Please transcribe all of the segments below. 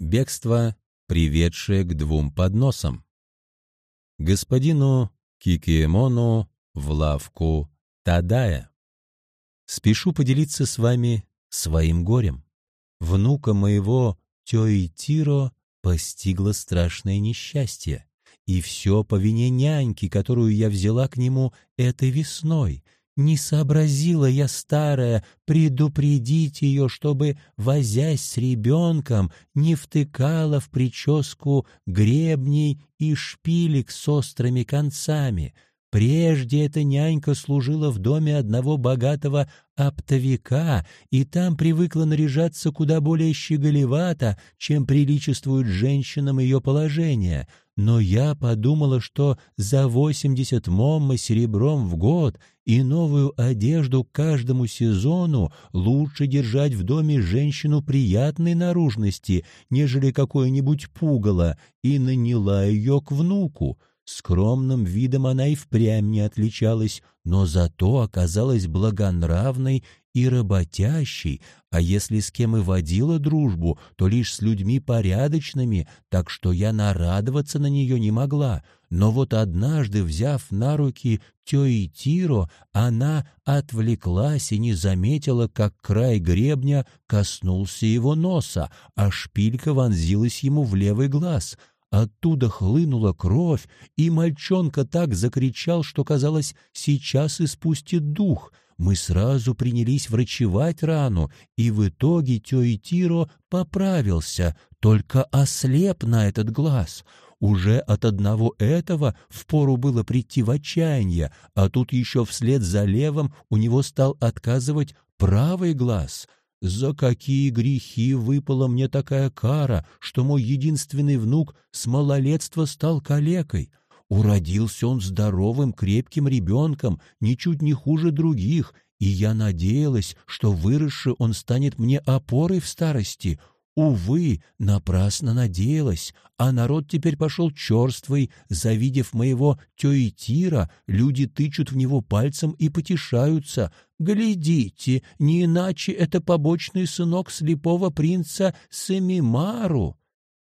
Бегство, приведшее к двум подносам. Господину Кикиемону в лавку Тадая. Спешу поделиться с вами своим горем. Внука моего Тёитиро постигло страшное несчастье, и все по вине няньки, которую я взяла к нему этой весной — не сообразила я, старая, предупредить ее, чтобы, возясь с ребенком, не втыкала в прическу гребней и шпилек с острыми концами. Прежде эта нянька служила в доме одного богатого оптовика, и там привыкла наряжаться куда более щеголевато, чем приличествует женщинам ее положения. Но я подумала, что за восемьдесят момма серебром в год и новую одежду каждому сезону лучше держать в доме женщину приятной наружности, нежели какое-нибудь пугало, и наняла ее к внуку. Скромным видом она и впрямь не отличалась, но зато оказалась благонравной и работящей, а если с кем и водила дружбу, то лишь с людьми порядочными, так что я нарадоваться на нее не могла. Но вот однажды, взяв на руки Тёи Тиро, она отвлеклась и не заметила, как край гребня коснулся его носа, а шпилька вонзилась ему в левый глаз — Оттуда хлынула кровь, и мальчонка так закричал, что, казалось, сейчас испустит дух. Мы сразу принялись врачевать рану, и в итоге Тиро поправился, только ослеп на этот глаз. Уже от одного этого впору было прийти в отчаяние, а тут еще вслед за левым у него стал отказывать правый глаз — за какие грехи выпала мне такая кара, что мой единственный внук с малолетства стал калекой? Уродился он здоровым, крепким ребенком, ничуть не хуже других, и я надеялась, что выросший он станет мне опорой в старости. Увы, напрасно надеялась, а народ теперь пошел черствый, завидев моего тёитира, люди тычут в него пальцем и потешаются. Глядите, не иначе это побочный сынок слепого принца Семимару.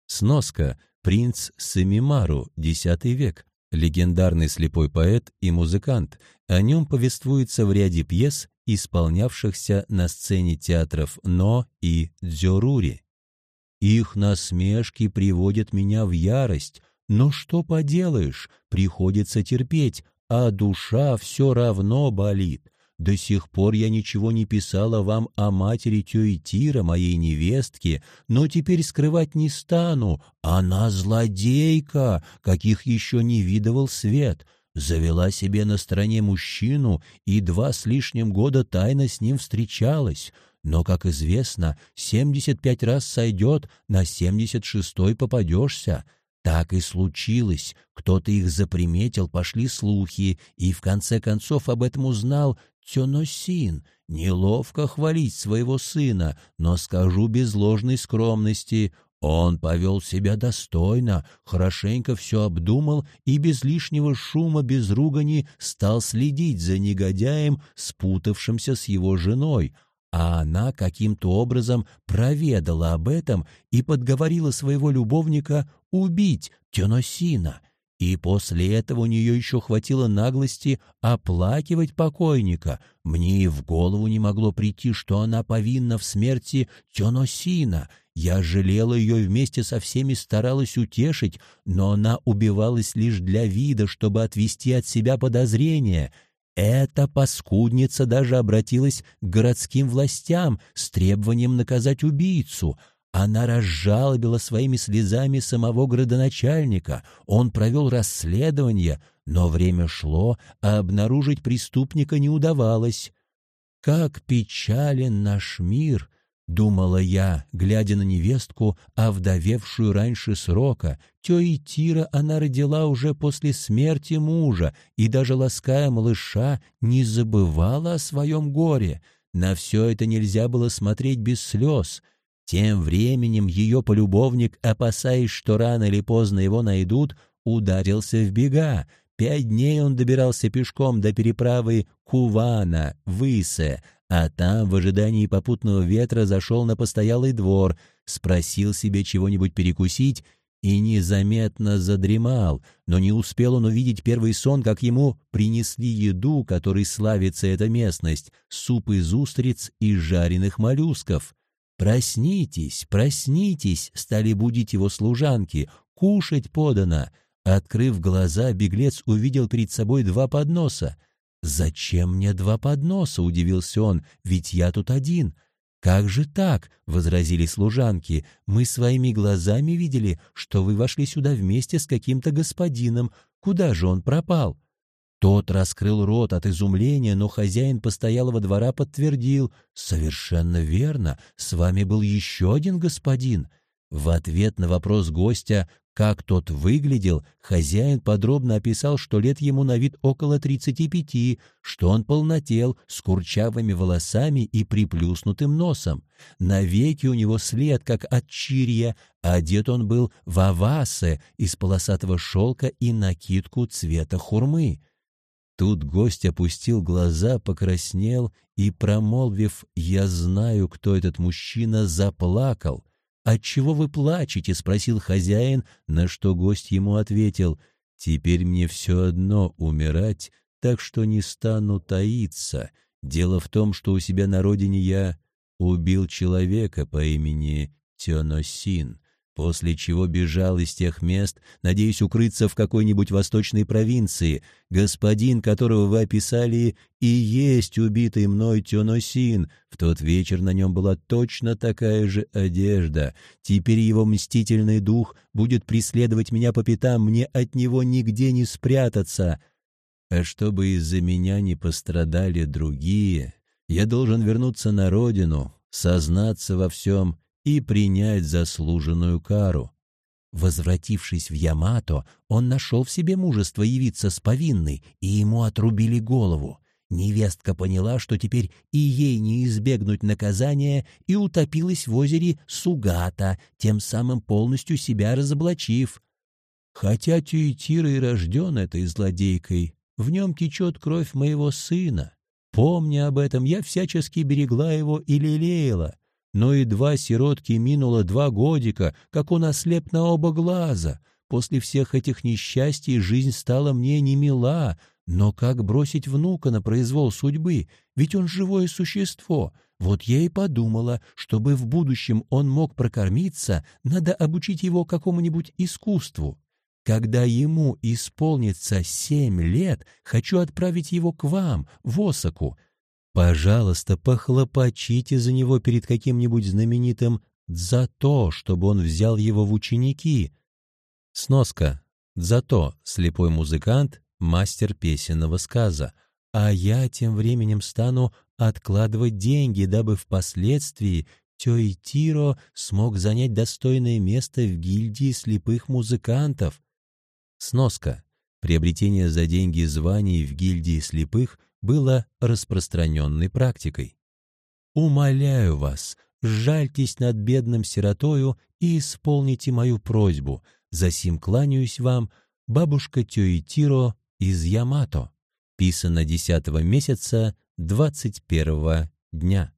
Сноска. Принц Семимару, X век. Легендарный слепой поэт и музыкант. О нем повествуется в ряде пьес, исполнявшихся на сцене театров Но и Дзюрури. Их насмешки приводят меня в ярость, но что поделаешь, приходится терпеть, а душа все равно болит. До сих пор я ничего не писала вам о матери Тюитира, моей невестке, но теперь скрывать не стану. Она злодейка, каких еще не видывал свет. Завела себе на стороне мужчину и два с лишним года тайно с ним встречалась. Но, как известно, 75 раз сойдет, на 76-й попадешься. Так и случилось. Кто-то их заприметил, пошли слухи, и в конце концов об этом узнал Тёносин. Неловко хвалить своего сына, но скажу без ложной скромности. Он повел себя достойно, хорошенько все обдумал и без лишнего шума, без ругани стал следить за негодяем, спутавшимся с его женой — а она каким-то образом проведала об этом и подговорила своего любовника убить Теносина. И после этого у нее еще хватило наглости оплакивать покойника. Мне и в голову не могло прийти, что она повинна в смерти Теносина. Я жалела ее вместе со всеми старалась утешить, но она убивалась лишь для вида, чтобы отвести от себя подозрения — эта паскудница даже обратилась к городским властям с требованием наказать убийцу. Она разжалобила своими слезами самого градоначальника. Он провел расследование, но время шло, а обнаружить преступника не удавалось. Как печален наш мир! Думала я, глядя на невестку, овдовевшую раньше срока. Тёи Тира она родила уже после смерти мужа, и даже лаская малыша, не забывала о своем горе. На все это нельзя было смотреть без слез. Тем временем ее полюбовник, опасаясь, что рано или поздно его найдут, ударился в бега. Пять дней он добирался пешком до переправы Кувана, Высе, а там в ожидании попутного ветра зашел на постоялый двор, спросил себе чего-нибудь перекусить и незаметно задремал, но не успел он увидеть первый сон, как ему принесли еду, которой славится эта местность, суп из устриц и жареных моллюсков. «Проснитесь, проснитесь!» — стали будить его служанки. «Кушать подано!» Открыв глаза, беглец увидел перед собой два подноса. «Зачем мне два подноса?» — удивился он. «Ведь я тут один». «Как же так?» — возразили служанки. «Мы своими глазами видели, что вы вошли сюда вместе с каким-то господином. Куда же он пропал?» Тот раскрыл рот от изумления, но хозяин постоялого двора подтвердил. «Совершенно верно, с вами был еще один господин». В ответ на вопрос гостя как тот выглядел, хозяин подробно описал, что лет ему на вид около 35, что он полнотел, с курчавыми волосами и приплюснутым носом. На веке у него след, как от чирья, а одет он был в авасе из полосатого шелка и накидку цвета хурмы. Тут гость опустил глаза, покраснел и, промолвив «Я знаю, кто этот мужчина», заплакал — «Отчего вы плачете?» — спросил хозяин, на что гость ему ответил. «Теперь мне все одно умирать, так что не стану таиться. Дело в том, что у себя на родине я убил человека по имени Тёносин после чего бежал из тех мест, надеясь укрыться в какой-нибудь восточной провинции. Господин, которого вы описали, и есть убитый мной Тёносин. В тот вечер на нем была точно такая же одежда. Теперь его мстительный дух будет преследовать меня по пятам, мне от него нигде не спрятаться. А чтобы из-за меня не пострадали другие, я должен вернуться на родину, сознаться во всем и принять заслуженную кару. Возвратившись в Ямато, он нашел в себе мужество явиться с повинной, и ему отрубили голову. Невестка поняла, что теперь и ей не избегнуть наказания, и утопилась в озере Сугата, тем самым полностью себя разоблачив. Хотя Тюитира и рожден этой злодейкой, в нем течет кровь моего сына. Помня об этом, я всячески берегла его и лелеяла, но едва сиротке минуло два годика, как он ослеп на оба глаза. После всех этих несчастий жизнь стала мне не мила, но как бросить внука на произвол судьбы? Ведь он живое существо. Вот я и подумала, чтобы в будущем он мог прокормиться, надо обучить его какому-нибудь искусству. Когда ему исполнится семь лет, хочу отправить его к вам, в Осаку, Пожалуйста, похлопочите за него перед каким-нибудь знаменитым за то, чтобы он взял его в ученики. Сноска. Зато слепой музыкант, мастер песенного сказа. А я тем временем стану откладывать деньги, дабы впоследствии Тиро смог занять достойное место в гильдии слепых музыкантов. Сноска. Приобретение за деньги званий в гильдии слепых – было распространенной практикой. «Умоляю вас, жальтесь над бедным сиротою и исполните мою просьбу. Засим кланяюсь вам, бабушка Тёитиро из Ямато. Писано десятого месяца двадцать первого дня».